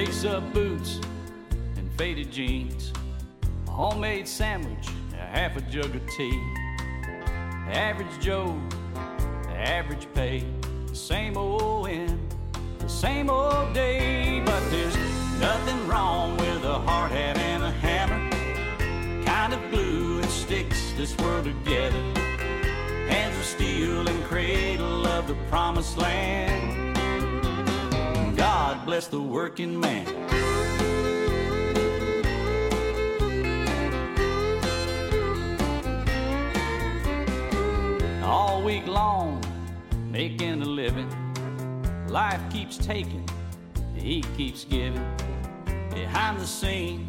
lace up boots and faded jeans, a homemade sandwich, a half a jug of tea. Average Joe, the average pay, the same old end, the same old day. But there's nothing wrong with a hard hat and a hammer, kind of glue and sticks this world together. Hands of steel and cradle of the promised land. Bless the working man. All week long, making a living. Life keeps taking, he keeps giving. Behind the scene,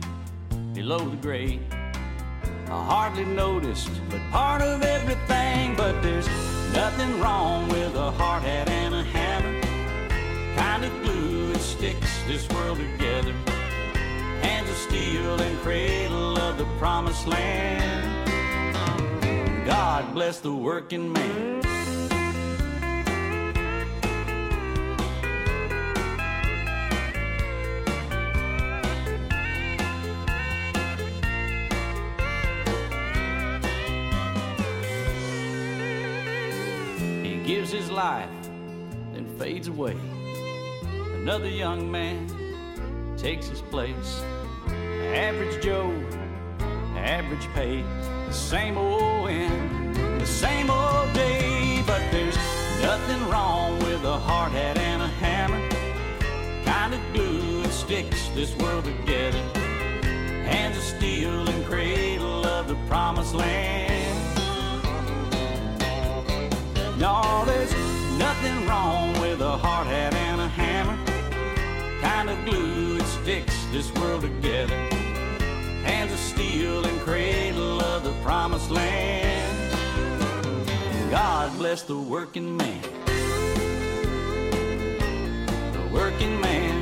below the grade. I hardly noticed, but part of everything. But there's nothing wrong with a hat this world together. Hands of steel and cradle of the promised land. God bless the working man. He gives his life, then fades away. Another young man takes his place. Average Joe, average pay, the same old end, the same old day. But there's nothing wrong with a hard hat and a hammer. Kind of glue that sticks this world together. Hands of steel and cradle of the promised land. No, there's nothing wrong with a hard hat and a hammer. Glue that sticks this world together. Hands of steel and cradle of the promised land. God bless the working man. The working man.